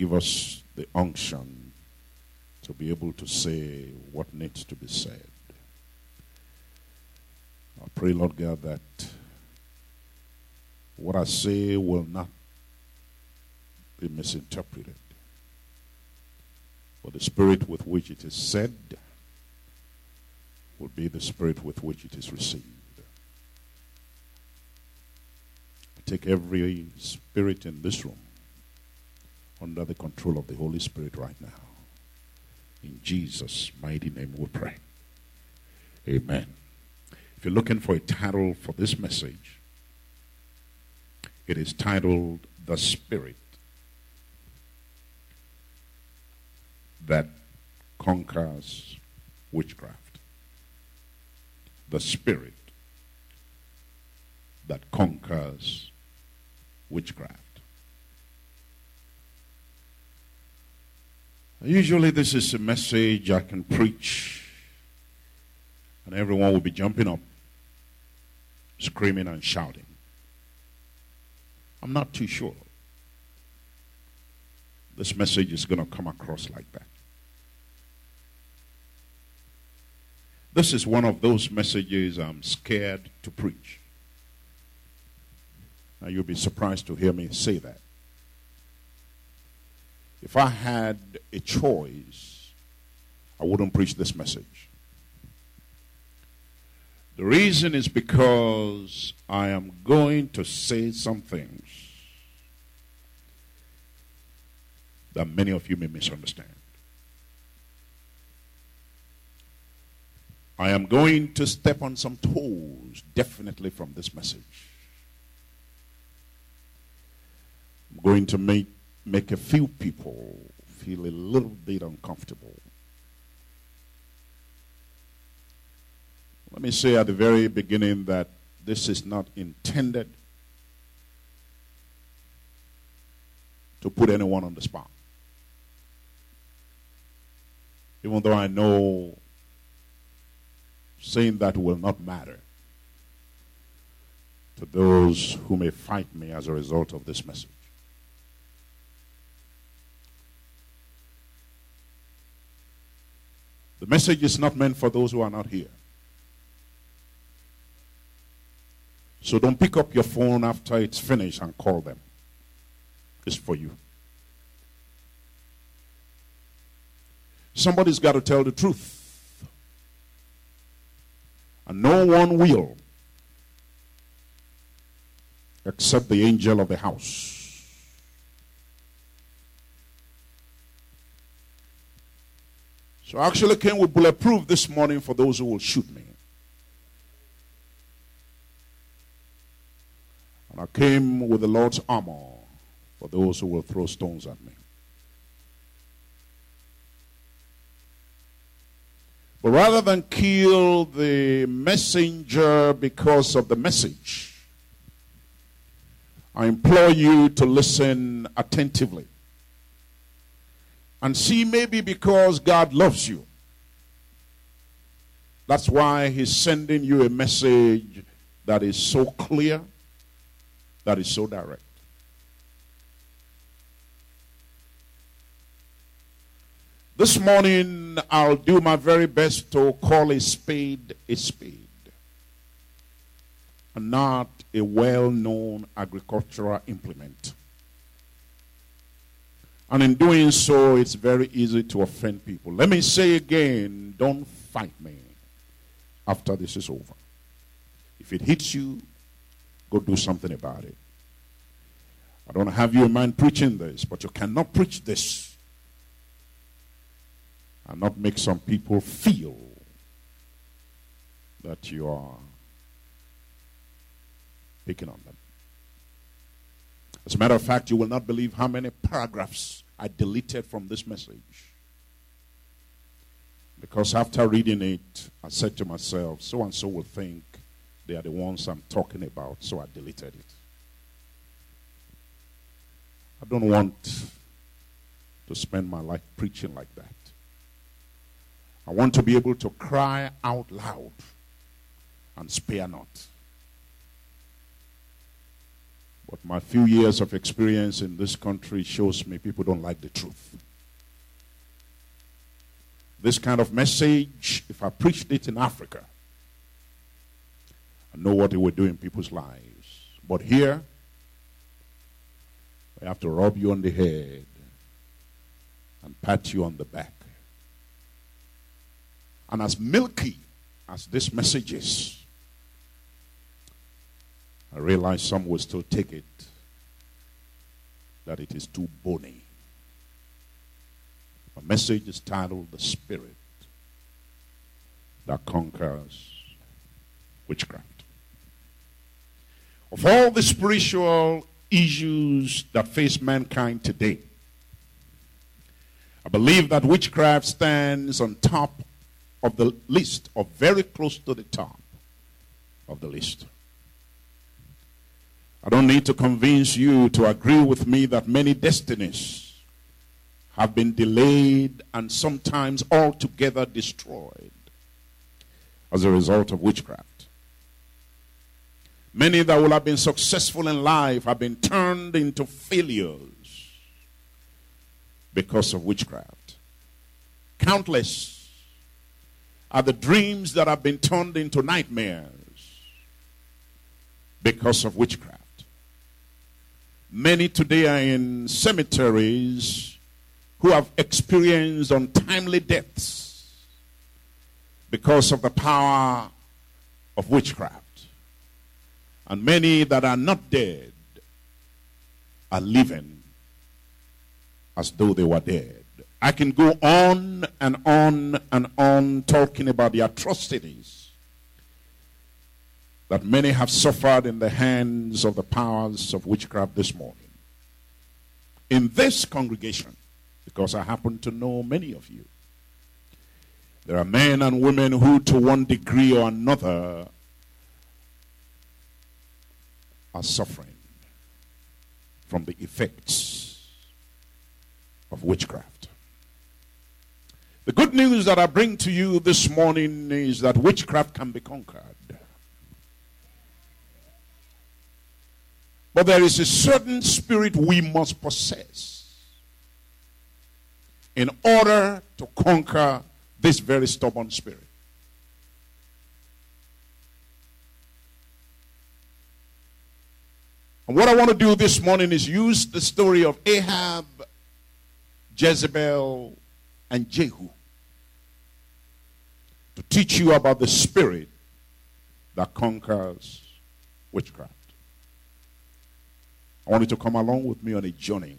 give us the unction to be able to say what needs to be said. I pray, Lord God, that what I say will not be misinterpreted. But the spirit with which it is said will be the spirit with which it is received. I take every spirit in this room under the control of the Holy Spirit right now. In Jesus' mighty name we pray. Amen. If you're looking for a title for this message, it is titled The Spirit That Conquers Witchcraft. The Spirit that conquers witchcraft. Usually, this is a message I can preach, and everyone will be jumping up, screaming, and shouting. I'm not too sure this message is going to come across like that. This is one of those messages I'm scared to preach. Now, you'll be surprised to hear me say that. If I had a choice, I wouldn't preach this message. The reason is because I am going to say some things that many of you may misunderstand. I am going to step on some toes, definitely, from this message. I'm going to make make a few people feel a little bit uncomfortable. Let me say at the very beginning that this is not intended to put anyone on the spot. Even though I know saying that will not matter to those who may fight me as a result of this message. The message is not meant for those who are not here. So don't pick up your phone after it's finished and call them. It's for you. Somebody's got to tell the truth. And no one will except the angel of the house. So I actually came with bulletproof this morning for those who will shoot me. And I came with the Lord's armor for those who will throw stones at me. But rather than kill the messenger because of the message, I implore you to listen attentively and see maybe because God loves you. That's why He's sending you a message that is so clear, that is so direct. This morning, I'll do my very best to call a spade a spade and not a well known agricultural implement. And in doing so, it's very easy to offend people. Let me say again don't fight me after this is over. If it hits you, go do something about it. I don't have you in mind preaching this, but you cannot preach this and not make some people feel that you are picking on them. As a matter of fact, you will not believe how many paragraphs I deleted from this message. Because after reading it, I said to myself, so and so will think they are the ones I'm talking about, so I deleted it. I don't want to spend my life preaching like that. I want to be able to cry out loud and spare not. But My few years of experience in this country shows me people don't like the truth. This kind of message, if I preached it in Africa, I know what it would do in people's lives. But here, I have to rub you on the head and pat you on the back. And as milky as this message is, I realize some will still take it that it is too bony. The message is titled The Spirit That Conquers Witchcraft. Of all the spiritual issues that face mankind today, I believe that witchcraft stands on top of the list, or very close to the top of the list. I don't need to convince you to agree with me that many destinies have been delayed and sometimes altogether destroyed as a result of witchcraft. Many that will have been successful in life have been turned into failures because of witchcraft. Countless are the dreams that have been turned into nightmares because of witchcraft. Many today are in cemeteries who have experienced untimely deaths because of the power of witchcraft. And many that are not dead are living as though they were dead. I can go on and on and on talking about the atrocities that many have suffered in the hands of the powers of witchcraft this morning. In this congregation, because I happen to know many of you, there are men and women who, to one degree or another, are suffering from the effects of witchcraft. The good news that I bring to you this morning is that witchcraft can be conquered. But there is a certain spirit we must possess in order to conquer this very stubborn spirit. And what I want to do this morning is use the story of Ahab, Jezebel, and Jehu to teach you about the spirit that conquers witchcraft. I want you to come along with me on a journey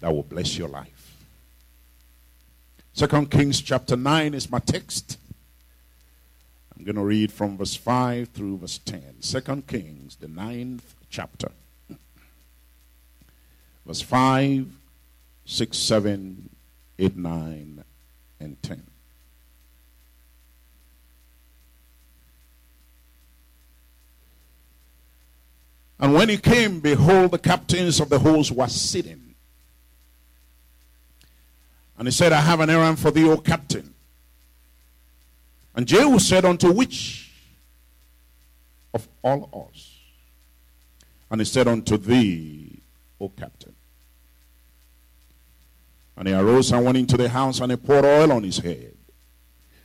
that will bless your life. Second Kings chapter 9 is my text. I'm going to read from verse 5 through verse 10. Second Kings, the ninth chapter. Verse 5, 6, 7, 8, 9, and 10. And when he came, behold, the captains of the host were sitting. And he said, I have an errand for thee, O captain. And Jehu said unto which of all us? And he said unto thee, O captain. And he arose and went into the house, and he poured oil on his head,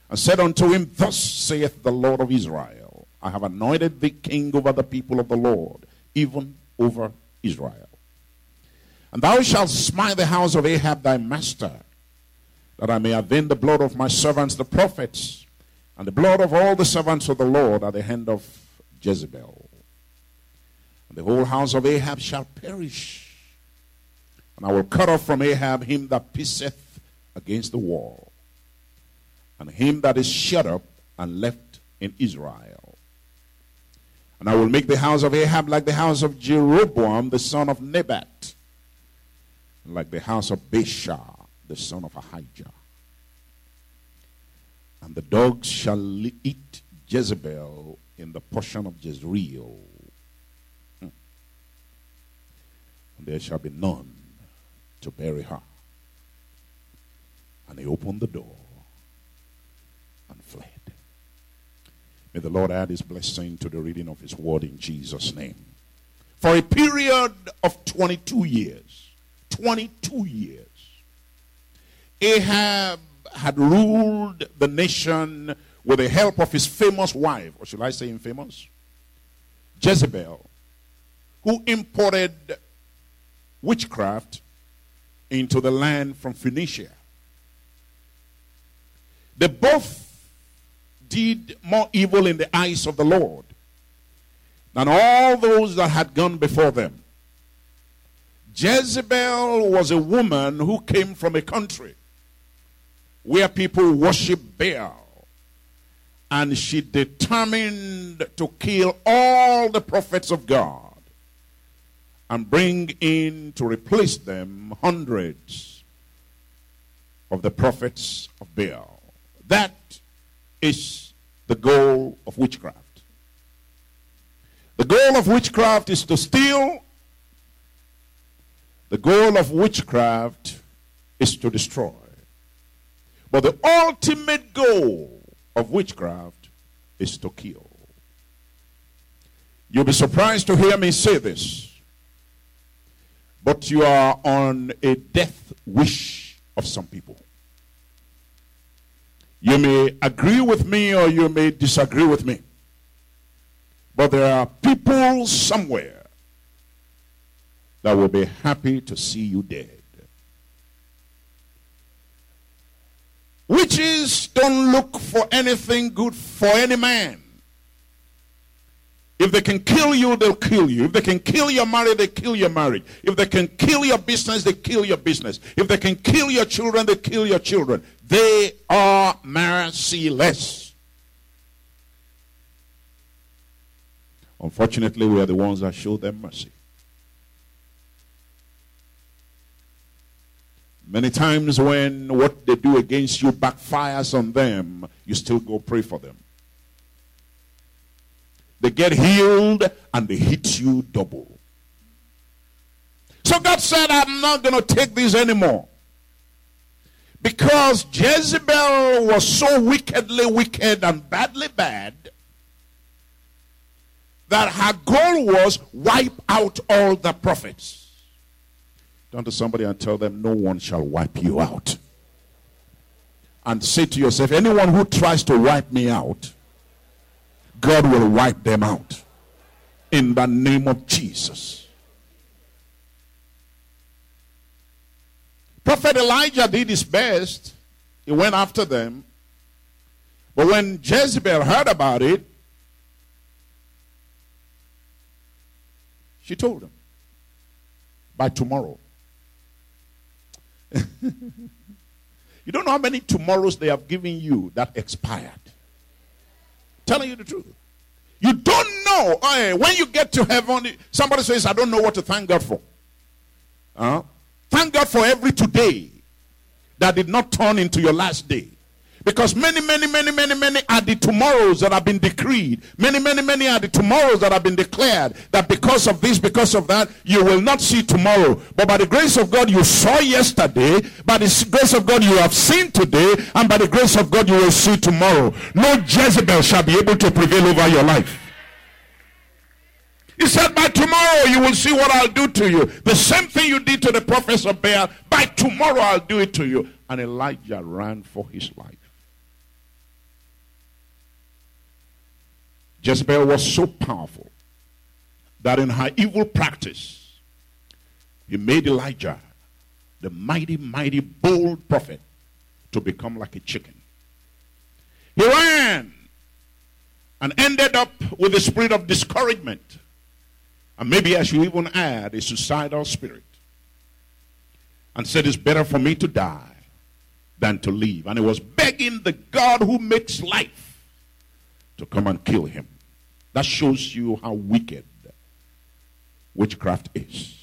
and said unto him, Thus saith the Lord of Israel, I have anointed thee king over the people of the Lord, even over Israel. And thou shalt smite the house of Ahab thy master, that I may avenge the blood of my servants the prophets and the blood of all the servants of the Lord at the hand of Jezebel. And the whole house of Ahab shall perish. And I will cut off from Ahab him that pisseth against the wall, and him that is shut up and left in Israel. And I will make the house of Ahab like the house of Jeroboam the son of Nebat, like the house of Baasha the son of Ahijah and the dogs shall eat Jezebel in the portion of Jezreel. Hmm. And there shall be none to bury her. And he opened the door and fled. May the Lord add his blessing to the reading of his word in Jesus' name. for a period of 22 years. 22 years. Ahab had ruled the nation with the help of his famous wife, or should I say infamous? Jezebel, who imported witchcraft into the land from Phoenicia. They both did more evil in the eyes of the Lord than all those that had gone before them. Jezebel was a woman who came from a country where people worship Baal. And she determined to kill all the prophets of God and bring in to replace them hundreds of the prophets of Baal. That is the goal of witchcraft. The goal of witchcraft is to steal. The goal of witchcraft is to destroy. But the ultimate goal of witchcraft is to kill. You'll be surprised to hear me say this, but you are on a death wish of some people. You may agree with me or you may disagree with me. But there are people somewhere that will be happy to see you dead. Witches don't look for anything good for any man. If they can kill you, they'll kill you. If they can kill your marriage, they kill your marriage. If they can kill your business, they kill your business. If they can kill your children, they kill your children. They are merciless. Unfortunately, we are the ones that show them mercy. Many times when what they do against you backfires on them, you still go pray for them. They get healed and they hit you double. So God said, I'm not going to take this anymore. Because Jezebel was so wickedly wicked and badly bad that her goal was wipe out all the prophets. Turn to somebody and tell them, No one shall wipe you out. And say to yourself, Anyone who tries to wipe me out, God will wipe them out. In the name of Jesus. Prophet Elijah did his best. He went after them. But when Jezebel heard about it, she told him, by tomorrow, you don't know how many tomorrows they have given you that expired. Telling you the truth. You don't know. Oh, when you get to heaven, somebody says, I don't know what to thank God for. Thank God for every today that did not turn into your last day. Because many, many, many, many, many are the tomorrows that have been decreed. Many, many, many are the tomorrows that have been declared. That because of this, because of that, you will not see tomorrow. But by the grace of God, you saw yesterday. By the grace of God, you have seen today. And by the grace of God, you will see tomorrow. No Jezebel shall be able to prevail over your life. He said, By tomorrow you will see what I'll do to you. The same thing you did to the prophets of Baal, by tomorrow I'll do it to you. And Elijah ran for his life. Jezebel was so powerful that in her evil practice, he made Elijah, the mighty, mighty, bold prophet, to become like a chicken. He ran and ended up with a spirit of discouragement. And maybe I should even add a suicidal spirit. And said, It's better for me to die than to live. And he was begging the God who makes life to come and kill him. That shows you how wicked witchcraft is.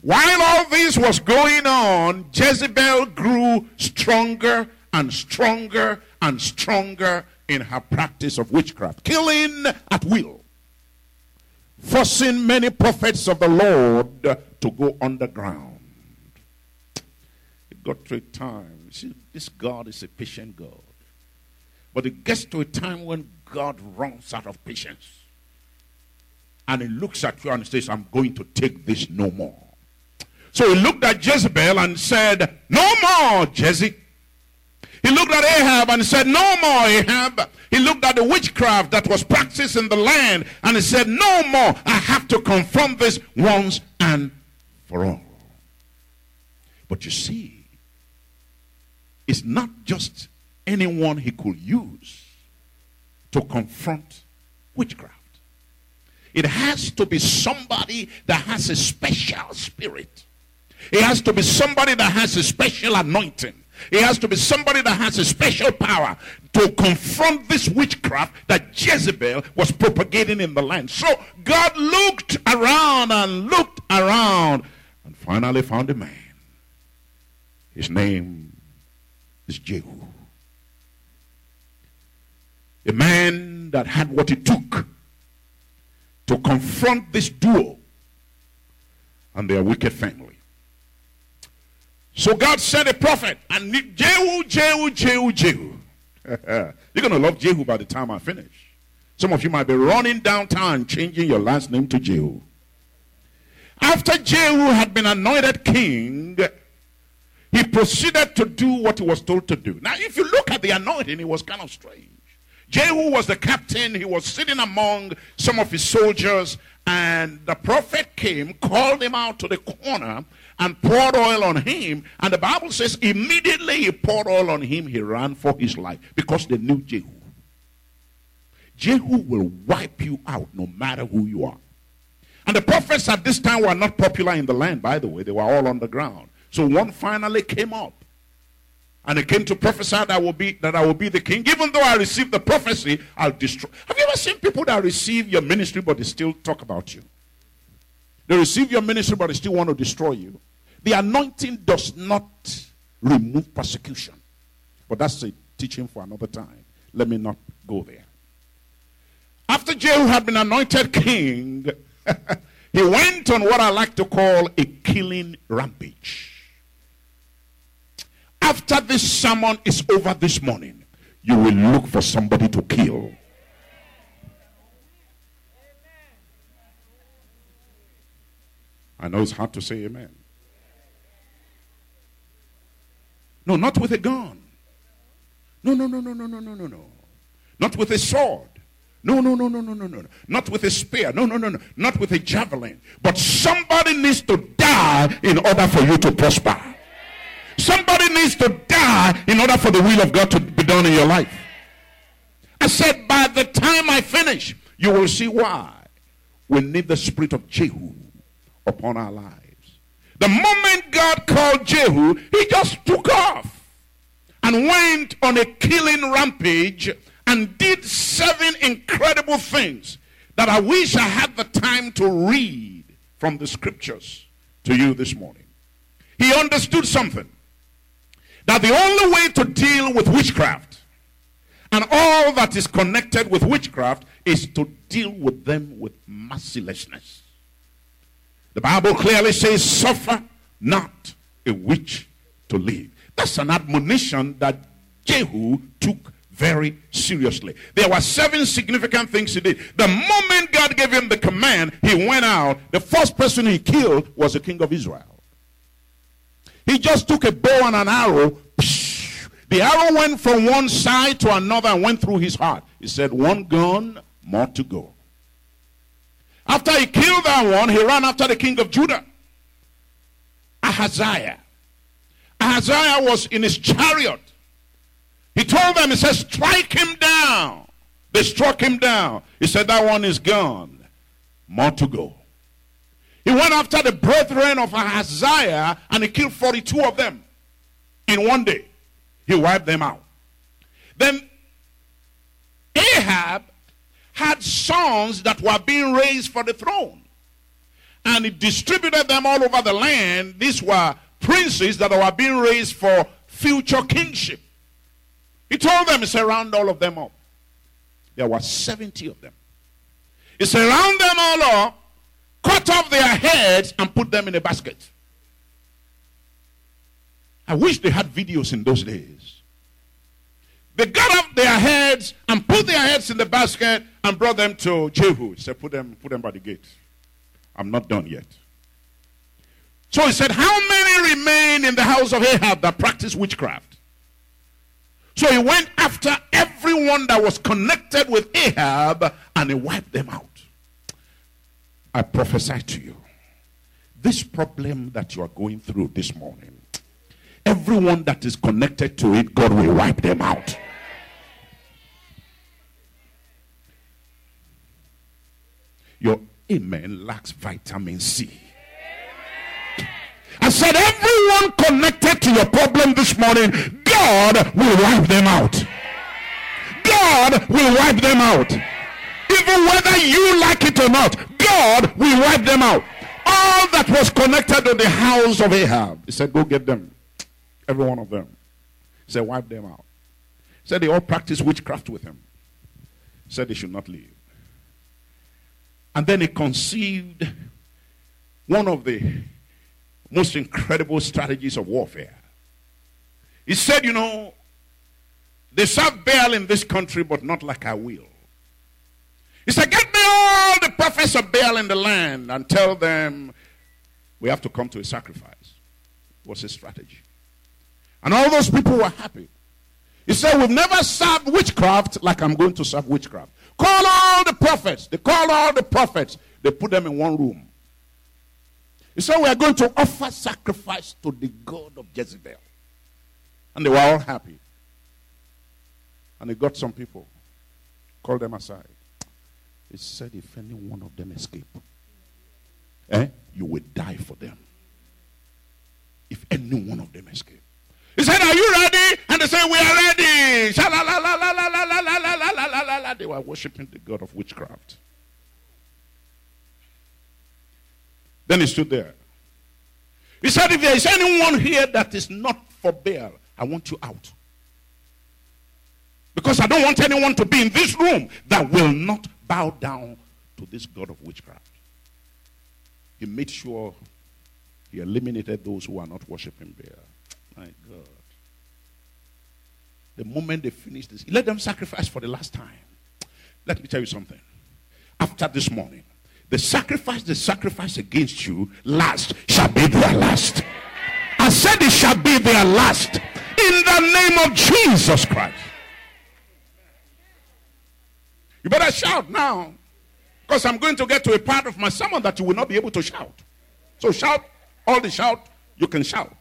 While all this was going on, Jezebel grew stronger and stronger and stronger in her practice of witchcraft, killing at will, forcing many prophets of the Lord to go underground. It got to a time. See, this God is a patient God. But it gets to a time when God runs out of patience. and he looks at you and says, I'm going to take this no more. So he looked at Jezebel and said, No more, Jezebel. He looked at Ahab and said, No more, Ahab. He looked at the witchcraft that was practiced in the land and he said, No more. I have to confront this once and for all. But you see, it's not just anyone he could use to confront witchcraft. It has to be somebody that has a special spirit. It has to be somebody that has a special anointing. It has to be somebody that has a special power to confront this witchcraft that Jezebel was propagating in the land. So God looked around and looked around and finally found a man. His name is Jehu. A man that had what it took to confront this duo and their wicked family. So God sent a prophet and Jehu, Jehu, Jehu, Jehu. You're going to love Jehu by the time I finish. Some of you might be running downtown changing your last name to Jehu. After Jehu had been anointed king, he proceeded to do what he was told to do. Now, if you look at the anointing, it was kind of strange. Jehu was the captain. He was sitting among some of his soldiers, and the prophet came, called him out to the corner, and poured oil on him. And the Bible says immediately he poured oil on him, he ran for his life because they knew Jehu. Jehu will wipe you out no matter who you are. And the prophets at this time were not popular in the land, by the way. They were all on the ground. So one finally came up. And he came to prophesy that I will be that I will be the king. Even though I received the prophecy, I'll destroy. Have you ever seen people that receive your ministry but they still talk about you? They receive your ministry but they still want to destroy you. The anointing does not remove persecution. But that's a teaching for another time. Let me not go there. After Jehu had been anointed king, he went on what I like to call a killing rampage. After this sermon is over this morning, you will look for somebody to kill. I know it's hard to say amen. No, not with a gun. No, no, no, no, no, no, no, no, no. Not with a sword. No, no, no, no, no, no, no. Not with a spear. No, no, no, no. Not with a javelin. But somebody needs to die in order for you to prosper. Somebody needs to die in order for the will of God to be done in your life. I said, by the time I finish, you will see why we need the spirit of Jehu upon our lives. The moment God called Jehu, he just took off and went on a killing rampage and did seven incredible things that I wish I had the time to read from the scriptures to you this morning. He understood something that the only way to deal with witchcraft and all that is connected with witchcraft is to deal with them with mercilessness. The Bible clearly says, suffer not a witch to live. That's an admonition that Jehu took very seriously. There were seven significant things he did. The moment God gave him the command, he went out. The first person he killed was the king of Israel. He just took a bow and an arrow. The arrow went from one side to another and went through his heart. He said, One gun, more to go. After he killed that one, he ran after the king of Judah, Ahaziah. Ahaziah was in his chariot. He told them, he said, strike him down. They struck him down. He said, that one is gone. More to go. He went after the brethren of Ahaziah and he killed 42 of them in one day. He wiped them out. Then Ahab had sons that were being raised for the throne. And he distributed them all over the land. These were princes that were being raised for future kingship. He told them, he said, round all of them up. There were 70 of them. He said, round them all up, cut off their heads, and put them in a basket. I wish they had videos in those days. They got off their heads and put their heads in the basket and brought them to Jehu. He said, Put them, put them by the gate. I'm not done yet. So he said, How many remain in the house of Ahab that practice witchcraft? So he went after everyone that was connected with Ahab and he wiped them out. I prophesy to you this problem that you are going through this morning, everyone that is connected to it, God will wipe them out. Your amen lacks vitamin C. I said, everyone connected to your problem this morning, God will wipe them out. God will wipe them out. Even whether you like it or not, Will wipe them out. All that was connected to the house of Ahab, he said, Go get them. Every one of them. He said, Wipe them out. He said, They all practiced witchcraft with him. He said, They should not leave. And then he conceived one of the most incredible strategies of warfare. He said, You know, they serve Baal in this country, but not like I will. He said, Get me all the prophets of Baal in the land and tell them we have to come to a sacrifice. Was his strategy. And all those people were happy. He said, We've never served witchcraft like I'm going to serve witchcraft. Call all the prophets. They called all the prophets. They put them in one room. He said, We are going to offer sacrifice to the God of Jezebel. And they were all happy. And he got some people, called them aside. He said, If any one of them escape, eh, you will die for them. If any one of them escape. He said, Are you ready? And they said, We are ready. They were worshiping the God of witchcraft. Then he stood there. He said, If there is anyone here that is not for Baal, I want you out. Because I don't want anyone to be in this room that will not bow down to this God of witchcraft. He made sure he eliminated those who are not worshiping Baal. My God. The moment they finish this, he let them sacrifice for the last time. Let me tell you something. After this morning, the sacrifice the sacrifice against you last shall be their last. I said it shall be their last in the name of Jesus Christ. You better shout now because I'm going to get to a part of my sermon that you will not be able to shout. So shout all the shout you can shout.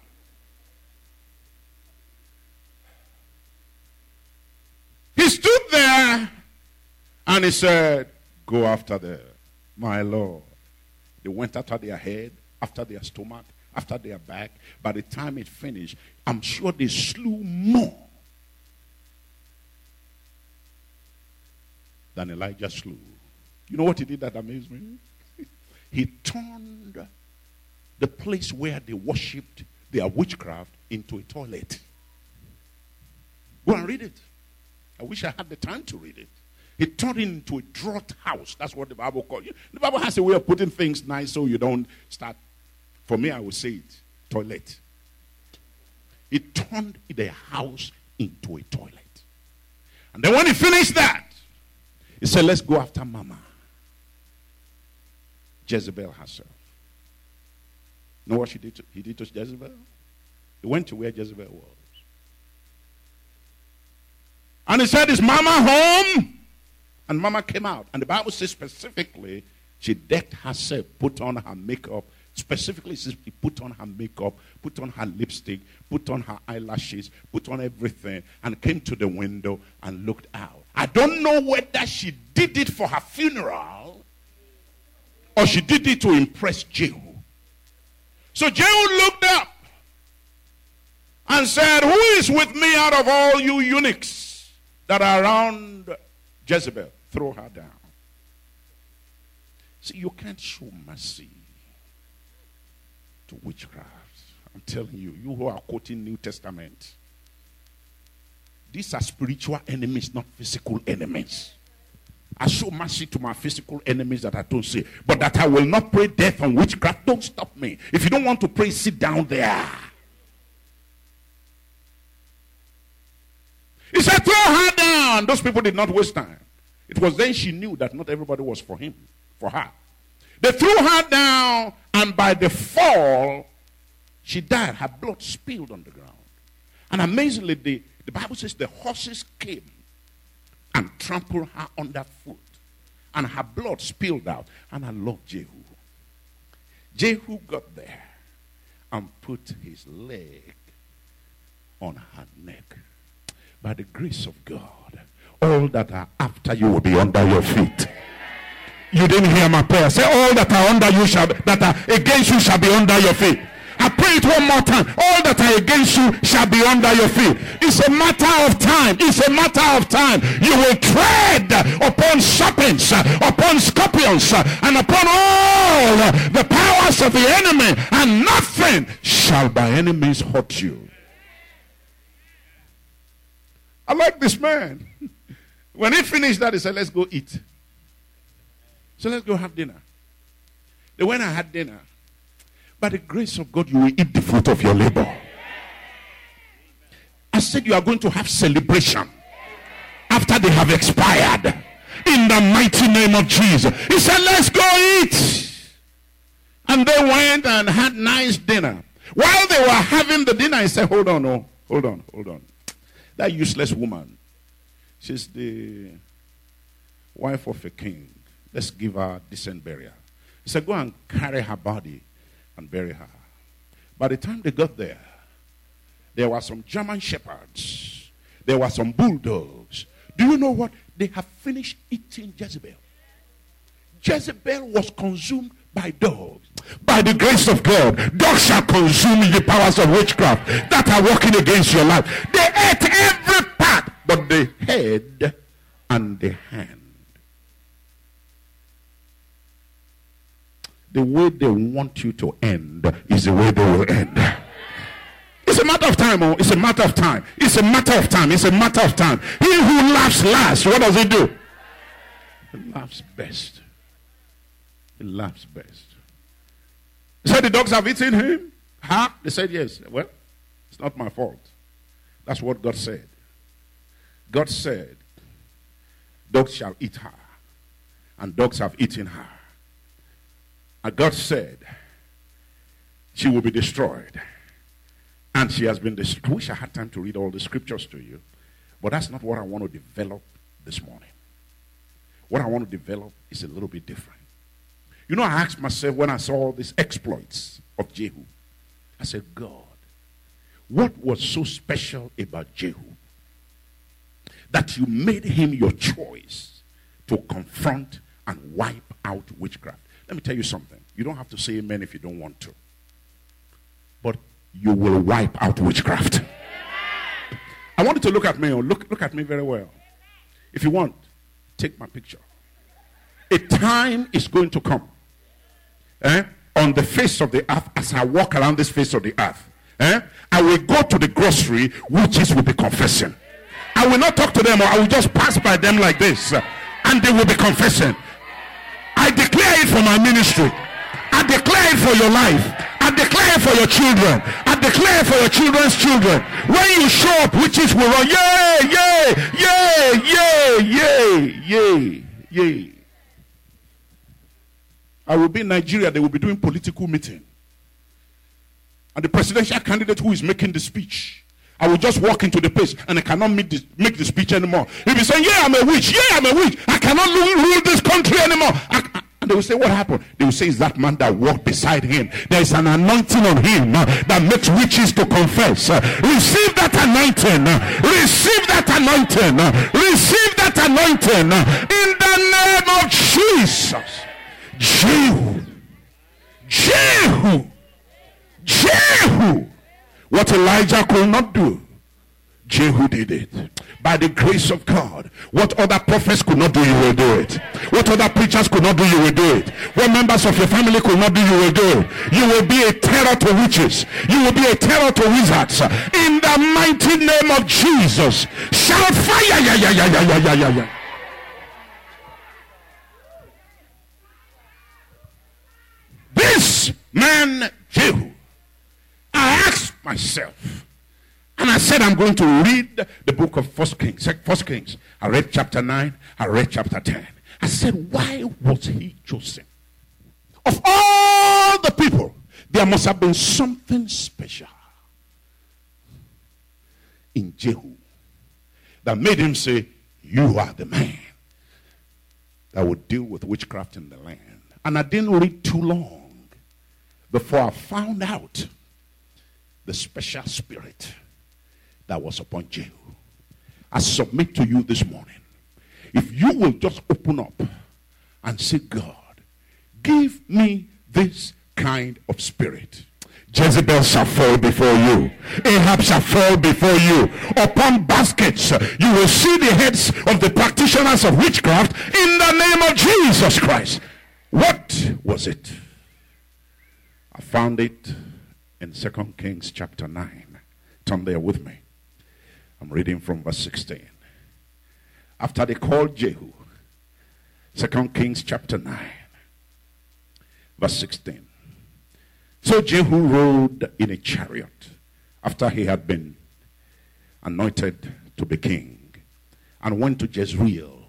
He stood there and he said, Go after them my Lord. They went after their head, after their stomach, after their back. By the time it finished, I'm sure they slew more than Elijah slew. You know what he did that amazed me? he turned the place where they worshipped their witchcraft into a toilet. Go and read it. I wish I had the time to read it. He turned it into a draught house. That's what the Bible calls it. The Bible has a way of putting things nice so you don't start. For me, I would say it toilet. He turned the house into a toilet. And then when he finished that, he said, Let's go after Mama. Jezebel herself. Know what she did to, he did to Jezebel? He went to where Jezebel was. And he said, Is Mama home? And Mama came out. And the Bible says specifically, she decked herself, put on her makeup. Specifically, she put on her makeup, put on her lipstick, put on her eyelashes, put on everything, and came to the window and looked out. I don't know whether she did it for her funeral or she did it to impress Jehu. So Jehu looked up and said, Who is with me out of all you eunuchs that are around Jezebel? throw her down. See, you can't show mercy to witchcraft. I'm telling you, you who are quoting New Testament, these are spiritual enemies, not physical enemies. I show mercy to my physical enemies that I don't see, but that I will not pray death on witchcraft. Don't stop me. If you don't want to pray, sit down there. He said, throw her down. Those people did not waste time. It was then she knew that not everybody was for him, for her. They threw her down, and by the fall, she died. Her blood spilled on the ground. And amazingly, the, the Bible says the horses came and trampled her underfoot. And her blood spilled out. And I love Jehu. Jehu got there and put his leg on her neck. By the grace of God, all that are after you will be under your feet. You didn't hear my prayer. Say, all that are under you shall, that are against you shall be under your feet. I pray it one more time. All that are against you shall be under your feet. It's a matter of time. It's a matter of time. You will tread upon serpents, upon scorpions, and upon all the powers of the enemy, and nothing shall by any means hurt you. I like this man. When he finished that, he said, Let's go eat. So let's go have dinner. They went and had dinner. By the grace of God, you will eat the fruit of your labor. I said you are going to have celebration after they have expired. In the mighty name of Jesus. He said, Let's go eat. And they went and had nice dinner. While they were having the dinner, he said, Hold on, oh, hold on, hold on. That useless woman, she's the wife of a king. Let's give her decent burial. He said, Go and carry her body and bury her. By the time they got there, there were some German shepherds, there were some bulldogs. Do you know what? They have finished eating Jezebel. Jezebel was consumed by dogs. By the grace of God, dogs shall consume the powers of witchcraft that are working against your life. They ate every part, but the head and the hand. The way they want you to end is the way they will end. It's a matter of time, oh, it's a matter of time. It's a matter of time. It's a matter of time. He who laughs last, what does he do? He laughs best. He laughs best. He said the dogs have eaten him. Huh? They said yes. Well, it's not my fault. That's what God said. God said, Dogs shall eat her, and dogs have eaten her. God said, she will be destroyed. And she has been destroyed. I wish I had time to read all the scriptures to you. But that's not what I want to develop this morning. What I want to develop is a little bit different. You know, I asked myself when I saw these exploits of Jehu, I said, God, what was so special about Jehu that you made him your choice to confront and wipe out witchcraft? Let me tell you something. You don't have to say amen if you don't want to. But you will wipe out witchcraft. I want you to look at me. Look, look at me very well. If you want, take my picture. A time is going to come eh, on the face of the earth as I walk around this face of the earth. Eh, I will go to the grocery, witches will be confessing. I will not talk to them, or I will just pass by them like this, and they will be confessing. I for my ministry. I declare it for your life. I declare it for your children. I declare it for your children's children. When you show up, witches will run. Yay, yay, yay, yay, yay, yay, yay. I will be in Nigeria. They will be doing political meeting. And the presidential candidate who is making the speech, I will just walk into the place and I cannot make the, make the speech anymore. He'll be saying, Yeah, I'm a witch. Yeah, I'm a witch. I cannot rule this country anymore. I, and they will say, What happened? They will say, It's that man that walked beside him. There is an anointing on him uh, that makes witches to confess. Uh, receive that anointing. Uh, receive that anointing. Receive that anointing. In the name of Jesus. Jehu. Jehu. Jehu. What Elijah could not do, Jehu did it by the grace of God. What other prophets could not do, you will do it. What other preachers could not do, you will do it. What members of your family could not do, you will do it. You will be a terror to witches. You will be a terror to wizards. In the mighty name of Jesus. Shout fire! Yeah, yeah, yeah, yeah, yeah, yeah, yeah. This man Jehu, I asked myself, And I said, I'm going to read the book of First Kings. First Kings. I read chapter 9. I read chapter 10. I said, why was he chosen? Of all the people, there must have been something special in Jehu that made him say, You are the man that would deal with witchcraft in the land. And I didn't read too long before I found out the special spirit that was upon Jehu. I submit to you this morning. If you will just open up and say, God, give me this kind of spirit. Jezebel shall fall before you. Ahab shall fall before you. Upon baskets, you will see the heads of the practitioners of witchcraft in the name of Jesus Christ. What was it? I found it in Second Kings chapter 9. Turn there with me. I'm reading from verse 16. After they called Jehu, Second Kings chapter 9, verse 16. So Jehu rode in a chariot after he had been anointed to be king and went to Jezreel.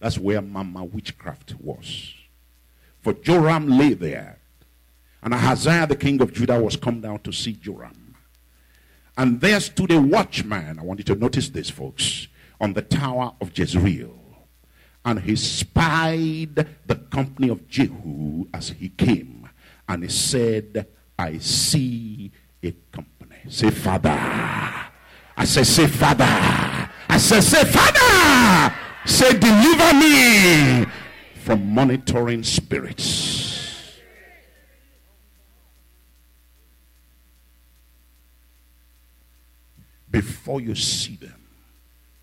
That's where Mama witchcraft was. For Joram lay there, and Ahaziah the king of Judah was come down to see Joram. And there stood a watchman. I want you to notice this, folks, on the tower of Jezreel. And he spied the company of Jehu as he came and he said, I see a company. Say, Father. I said, say, Father. I said, say, Father. Say, deliver me from monitoring spirits. Before you see them,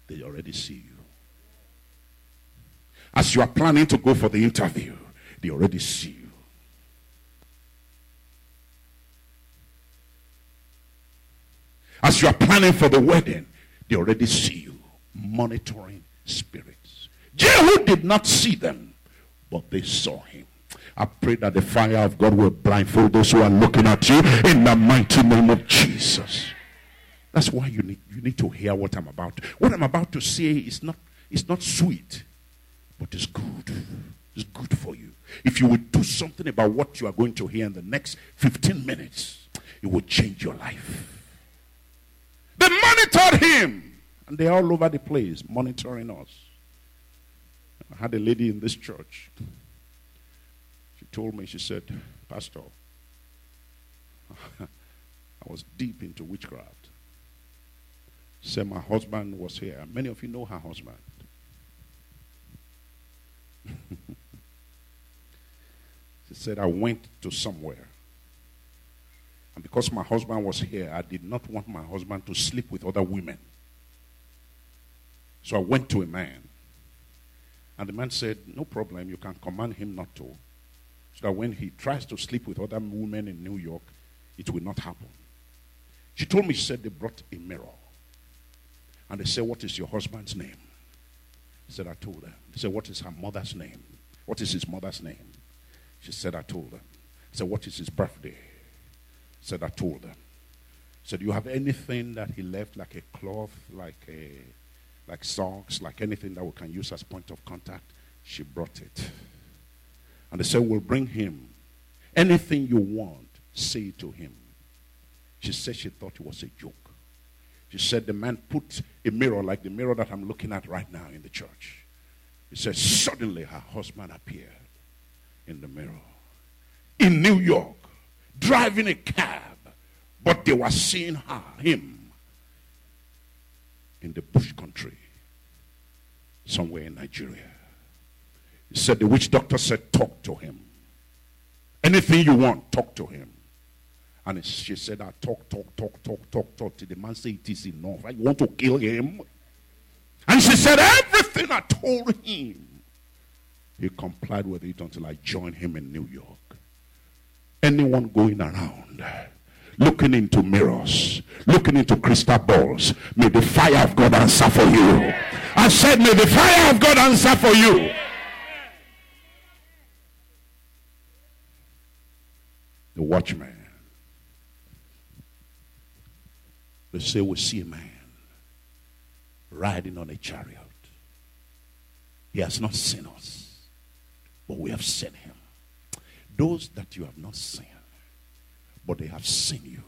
they already see you. As you are planning to go for the interview, they already see you. As you are planning for the wedding, they already see you monitoring spirits. Jehu did not see them, but they saw him. I pray that the fire of God will blindfold those who are looking at you in the mighty name of Jesus. That's why you need, you need to hear what I'm about. What I'm about to say is not, it's not sweet, but it's good. It's good for you. If you will do something about what you are going to hear in the next 15 minutes, it will change your life. They monitored him. And they're all over the place monitoring us. I had a lady in this church. She told me, she said, Pastor, I was deep into witchcraft. Said, My husband was here. Many of you know her husband. she said, I went to somewhere. And because my husband was here, I did not want my husband to sleep with other women. So I went to a man. And the man said, No problem, you can command him not to. So that when he tries to sleep with other women in New York, it will not happen. She told me, she said, they brought a mirror. And they said, What is your husband's name? He said, I told her. They said, What is her mother's name? What is his mother's name? She said, I told her. I said, What is his birthday? Said, I told her. them. Said, do you have anything that he left, like a cloth, like a, like socks, like anything that we can use as point of contact? She brought it. And they said, we'll bring him. Anything you want, say to him. She said she thought it was a joke. She said the man put a mirror like the mirror that I'm looking at right now in the church. He said, suddenly her husband appeared in the mirror in New York driving a cab, but they were seeing her, him, in the bush country, somewhere in Nigeria. He said, the witch doctor said, talk to him. Anything you want, talk to him. And she said, I talk, talk, talk, talk, talk, talk. Till the man said, it is enough. I want to kill him. And she said, everything I told him. He complied with it until I joined him in New York anyone going around looking into mirrors, looking into crystal balls, may the fire of God answer for you. I said, may the fire of God answer for you. The watchman, the say, We see a man riding on a chariot. He has not seen us, but we have seen him. Those that you have not seen, but they have seen you.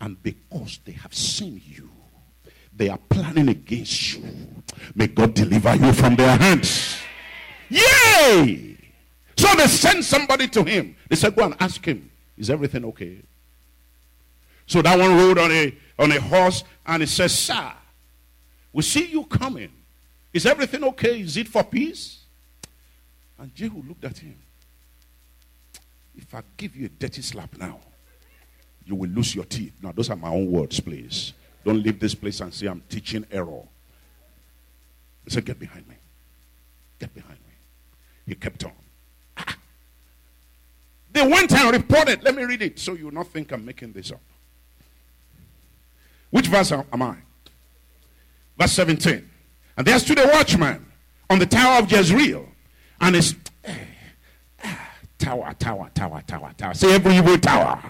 And because they have seen you, they are planning against you. May God deliver you from their hands. Yay! So they sent somebody to him. They said, Go and ask him, Is everything okay? So that one rode on a on a horse and he says, Sir, we see you coming. Is everything okay? Is it for peace? And Jehu looked at him. If I give you a dirty slap now, you will lose your teeth. Now, those are my own words, please. Don't leave this place and say I'm teaching error. He said, Get behind me. Get behind me. He kept on. Ah. They went and reported. Let me read it so you not think I'm making this up. Which verse am I? Verse 17. And there stood a watchman on the tower of Jezreel. And his tower, tower, tower, tower, tower. Say every evil tower.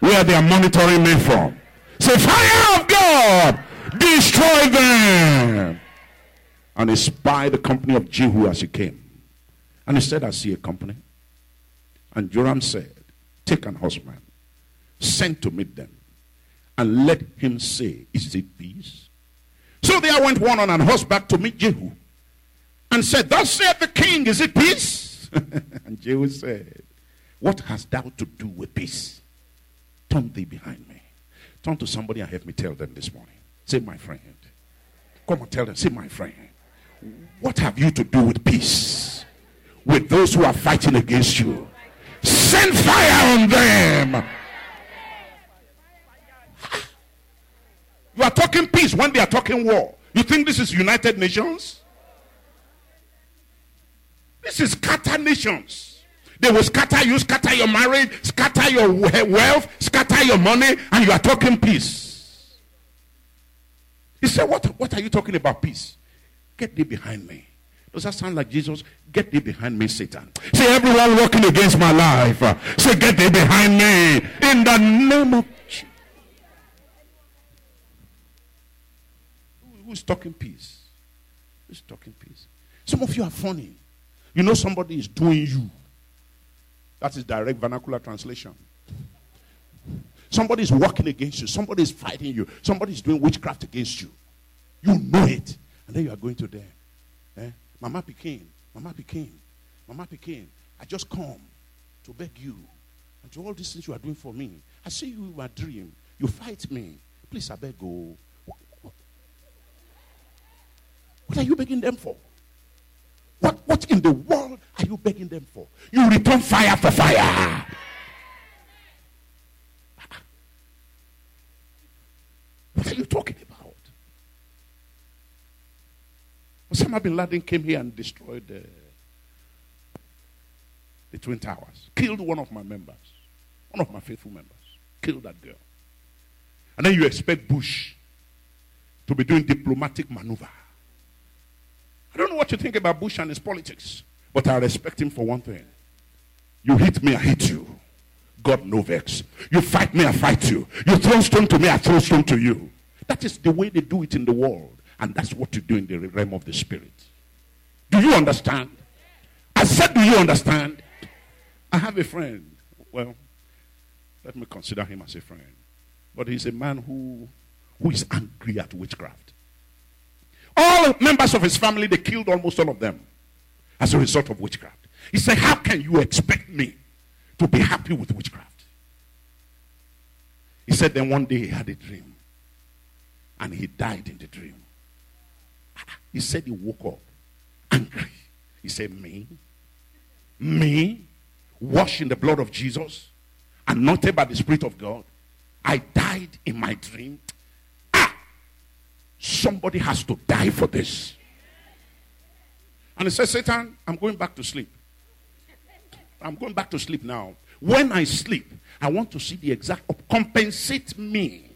Where they are monitoring me from. Say, fire of God, destroy them. And he spied the company of Jehu as he came. And he said, I see a company. And Joram said, Take an horseman, send to meet them, and let him say, Is it peace? So there went one on an horseback to meet Jehu and said, Thus saith the king, Is it peace? and Jehu said, What hast thou to do with peace? Turn thee behind me. Turn to somebody and help me tell them this morning. Say, My friend. Come and tell them, say, My friend. What have you to do with peace? With those who are fighting against you. Send fire on them. You are talking peace when they are talking war. You think this is United Nations? This is scatter nations. They will scatter you, scatter your marriage, scatter your wealth, scatter your money, and you are talking peace. He said, What, what are you talking about, peace? Get thee behind me. Does that sound like Jesus? Get thee behind me, Satan. Say, everyone working against my life. Uh, say, get thee behind me. In the name of Jesus. Who's talking peace? Who's talking peace? Some of you are funny. You know somebody is doing you. That is direct vernacular translation. Somebody is working against you. Somebody is fighting you. Somebody is doing witchcraft against you. You know it. And then you are going to them. Eh? Mama Pekin, Mama Pekin, Mama Pekin, I just come to beg you and to all these things you are doing for me. I see you in my dream. You fight me. Please, I beg you. What are you begging them for? What, what in the world are you begging them for? You return fire for fire. What are you talking about? Osama bin Laden came here and destroyed the, the Twin Towers, killed one of my members, one of my faithful members, killed that girl. And then you expect Bush to be doing diplomatic maneuver I don't know what you think about Bush and his politics, but I respect him for one thing. You hit me, I hit you. God no vex. You fight me, I fight you. You throw stone to me, I throw stone to you. That is the way they do it in the world. And that's what you do in the realm of the spirit. Do you understand? I said, Do you understand? I have a friend. Well, let me consider him as a friend. But he's a man who, who is angry at witchcraft. All members of his family, they killed almost all of them as a result of witchcraft. He said, How can you expect me to be happy with witchcraft? He said, Then one day he had a dream and he died in the dream. He said he woke up angry. He said, Me? Me? Washed in the blood of Jesus, and anointed by the Spirit of God. I died in my dream. Somebody has to die for this. And he says, Satan, I'm going back to sleep. I'm going back to sleep now. When I sleep, I want to see the exact compensate me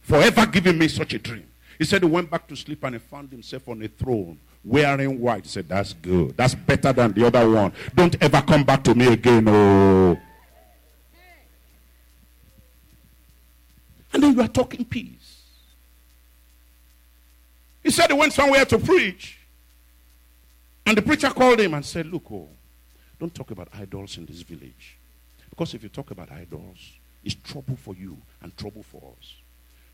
for ever giving me such a dream. He said he went back to sleep and he found himself on a throne wearing white. He said, That's good. That's better than the other one. Don't ever come back to me again. Oh. And then you are talking peace. He said he went somewhere to preach. And the preacher called him and said, Look, oh, don't talk about idols in this village. Because if you talk about idols, it's trouble for you and trouble for us.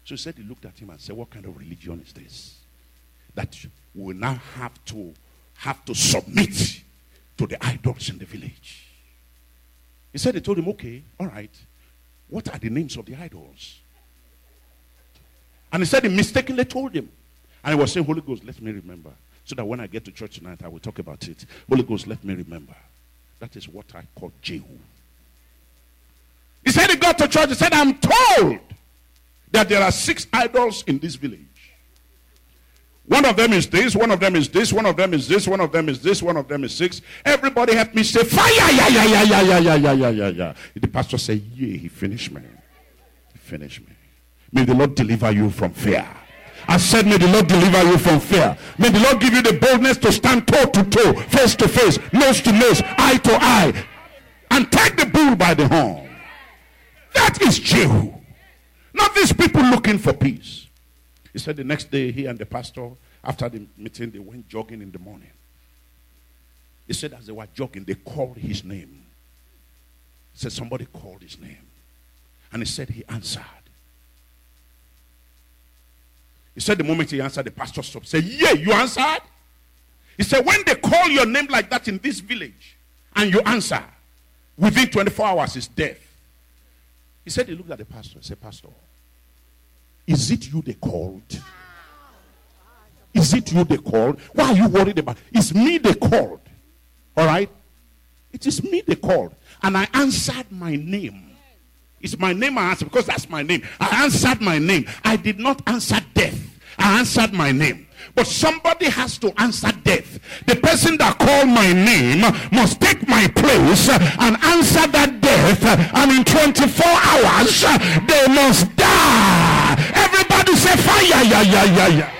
So he said he looked at him and said, What kind of religion is this? That we now have to have to submit to the idols in the village. He said he told him, Okay, all right. What are the names of the idols? And he said he mistakenly told him. And he was saying, Holy Ghost, let me remember. So that when I get to church tonight, I will talk about it. Holy Ghost, let me remember. That is what I call Jehu. He said he got to church. He said, I'm told that there are six idols in this village. One of them is this, one of them is this, one of them is this, one of them is this, one of them is six. Everybody help me say fire, yeah, yeah, yeah, yeah, yeah, yeah, yeah, yeah, yeah, yeah. The pastor said, yeah, he finished me. He finished me. May the Lord deliver you from fear. I said, May the Lord deliver you from fear. May the Lord give you the boldness to stand toe to toe, face to face, nose to nose, eye to eye, and take the bull by the horn. That is Jehu. Not these people looking for peace. He said the next day, he and the pastor, after the meeting, they went jogging in the morning. He said, as they were jogging, they called his name. He said, somebody called his name. And he said, he answered. He said, the moment he answered, the pastor stopped. Said, Yeah, you answered? He said, When they call your name like that in this village and you answer, within 24 hours is death. He said, He looked at the pastor and said, Pastor, is it you they called? Is it you they called? Why are you worried about? It's me they called. All right? It is me they called. And I answered my name. It's my name I answered because that's my name. I answered my name. I did not answer. I answered my name. But somebody has to answer death. The person that called my name must take my place and answer that death. And in 24 hours, they must die. Everybody say fire. Yeah, yeah, yeah, yeah.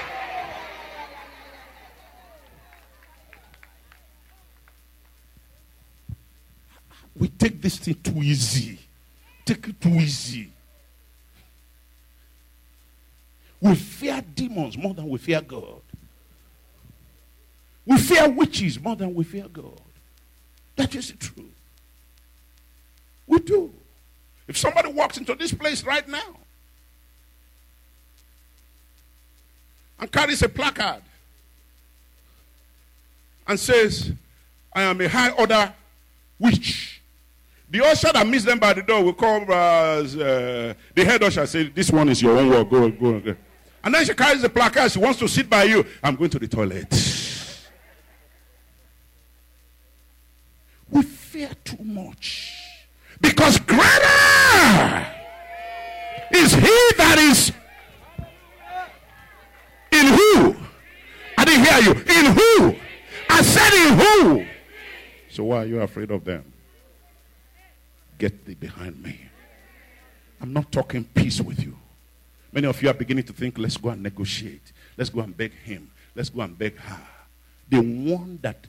We take this thing too easy. Take it too easy. We fear demons more than we fear God. We fear witches more than we fear God. That is the truth. We do. If somebody walks into this place right now and carries a placard and says, I am a high order witch. The usher that meets them by the door will call uh, the head usher and say, This one is your own work. Go, go, go. And then she carries the placard. She wants to sit by you. I'm going to the toilet. We fear too much. Because greater is he that is in who? I didn't hear you. In who? I said in who? So why are you afraid of them? Get thee behind me. I'm not talking peace with you. Many of you are beginning to think, let's go and negotiate. Let's go and beg him. Let's go and beg her. The one that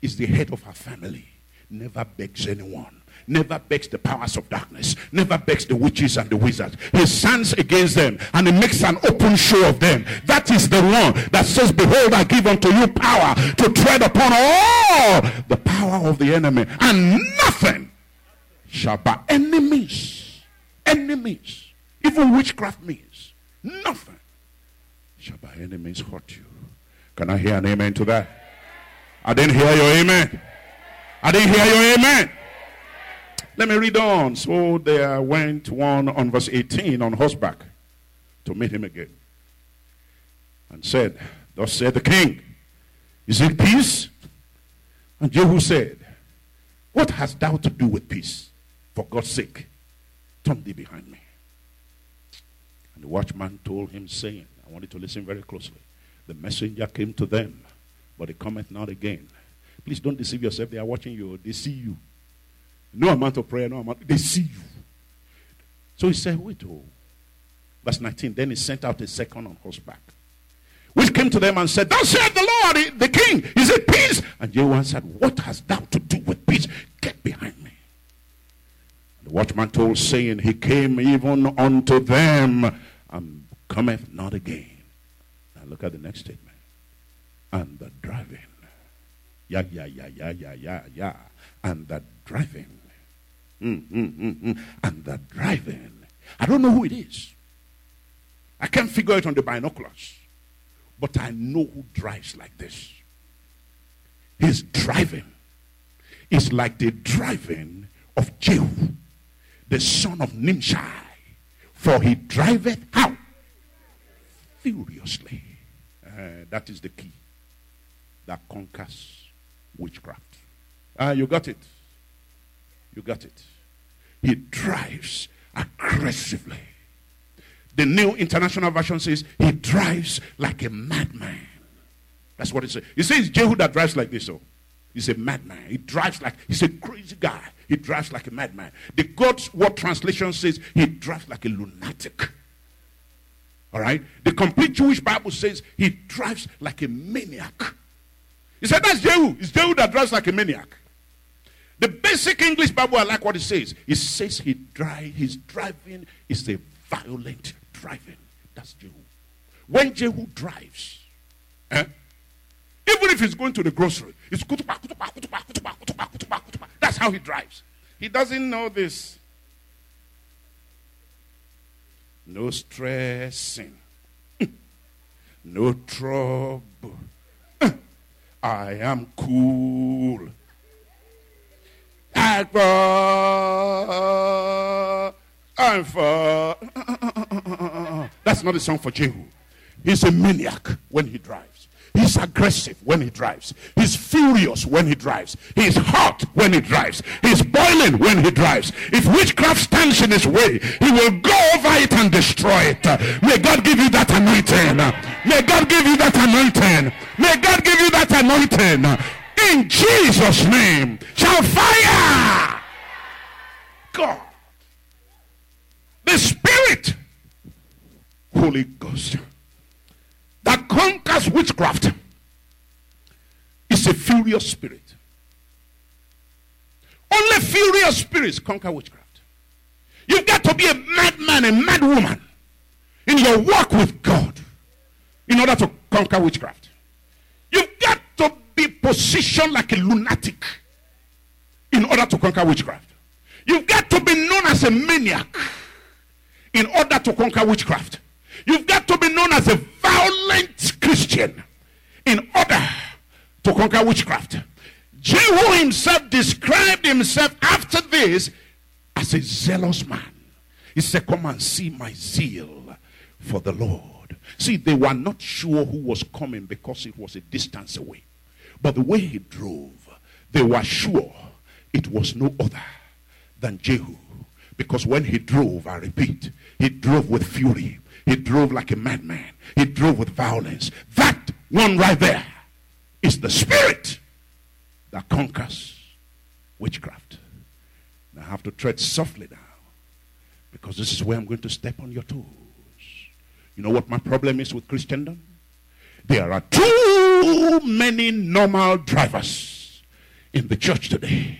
is the head of her family never begs anyone. Never begs the powers of darkness. Never begs the witches and the wizards. He stands against them and he makes an open show of them. That is the one that says, Behold, I give unto you power to tread upon all the power of the enemy. And nothing shall by enemies, enemies, even witchcraft means, nothing shall by any means hurt you. Can I hear an amen to that? I didn't hear your amen. I didn't hear your amen. Let me read on. So there went one on verse 18 on horseback to meet him again and said, Thus said the king, Is it peace? And Jehu said, What hast thou to do with peace? For God's sake, turn thee behind me. And the watchman told him, saying, I want you to listen very closely. The messenger came to them, but he cometh not again. Please don't deceive yourself. They are watching you. They see you. No amount of prayer, no amount. They see you. So he said, Wait, oh. Verse 19. Then he sent out a second on horseback, which came to them and said, Thus said the Lord, the king, is it peace? And Jehu answered, What hast thou to do with peace? Get behind me. And the Watchman told, saying, He came even unto them cometh not again. Now look at the next statement. And the driving. Yeah, yeah, yeah, yeah, yeah, yeah, yeah. And the driving. Mm, mm, mm, mm. And the driving. I don't know who it is. I can't figure it on the binoculars. But I know who drives like this. His driving is like the driving of Jehu, the son of Nimshi. For he driveth how? Furiously. Uh, that is the key that conquers witchcraft. Ah, you got it. You got it. He drives aggressively. The New International Version says he drives like a madman. That's what it says. It says Jehu that drives like this, so he's a madman. He drives like he's a crazy guy. He drives like a madman. The God's Word translation says he drives like a lunatic. All right? The complete Jewish Bible says he drives like a maniac. He said that's Jehu. It's Jehu that drives like a maniac. The basic English Bible, I like what it says. It says he drive, his driving is a violent driving. That's Jehu. When Jehu drives, eh, even if he's going to the grocery, it's kutuba, kutuba, kutuba, kutuba, kutuba, kutuba. That's how he drives. He doesn't know this. No stressing. No trouble. I am cool. I'm for. That's not a song for Jehu. He's a maniac when he drives. He's aggressive when he drives. He's furious when he drives. He's hot when he drives. He's boiling when he drives. If witchcraft stands in his way, he will go over it and destroy it. May God give you that anointing. May God give you that anointing. May God give you that anointing. In Jesus' name, shall fire. God. The Spirit, Holy Ghost that conquers witchcraft is a furious spirit. Only furious spirits conquer witchcraft. You've got to be a madman, a madwoman in your work with God in order to conquer witchcraft. You've got to be positioned like a lunatic in order to conquer witchcraft. You've got to be known as a maniac in order to conquer witchcraft. You've got to be known as a violent Christian in order to conquer witchcraft. Jehu himself described himself after this as a zealous man. He said, Come and see my zeal for the Lord. See, they were not sure who was coming because it was a distance away. But the way he drove, they were sure it was no other than Jehu. Because when he drove, I repeat, he drove with fury. He drove like a madman. He drove with violence. That one right there is the spirit that conquers witchcraft. I have to tread softly now because this is where I'm going to step on your toes. You know what my problem is with Christendom? There are too many normal drivers in the church today.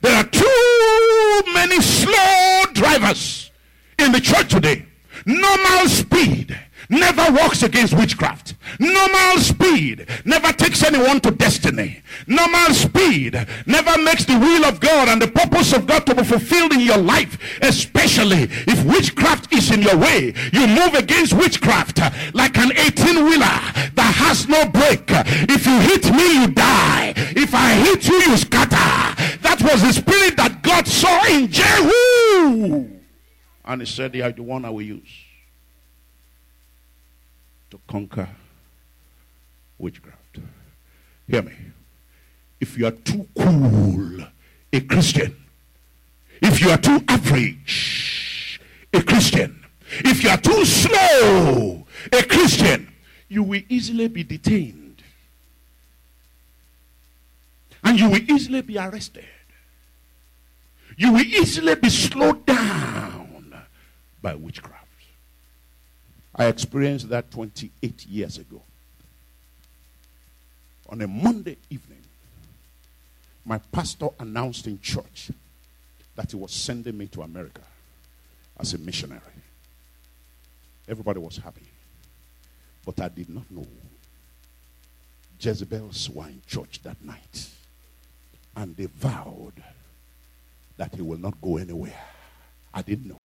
There are too many slow drivers in the church today. Normal speed never works against witchcraft. Normal speed never takes anyone to destiny. Normal speed never makes the will of God and the purpose of God to be fulfilled in your life. Especially if witchcraft is in your way. You move against witchcraft like an 18 wheeler that has no brake. If you hit me, you die. If I hit you, you scatter. That was the spirit that God saw in Jehu. And he said, They are the one I will use to conquer witchcraft. Hear me. If you are too cool, a Christian, if you are too average, a Christian, if you are too slow, a Christian, you will easily be detained. And you will easily be arrested. You will easily be slowed down by witchcraft. I experienced that 28 years ago. On a Monday evening, my pastor announced in church that he was sending me to America as a missionary. Everybody was happy. But I did not know. Jezebels were in church that night. And they vowed that he will not go anywhere. I didn't know.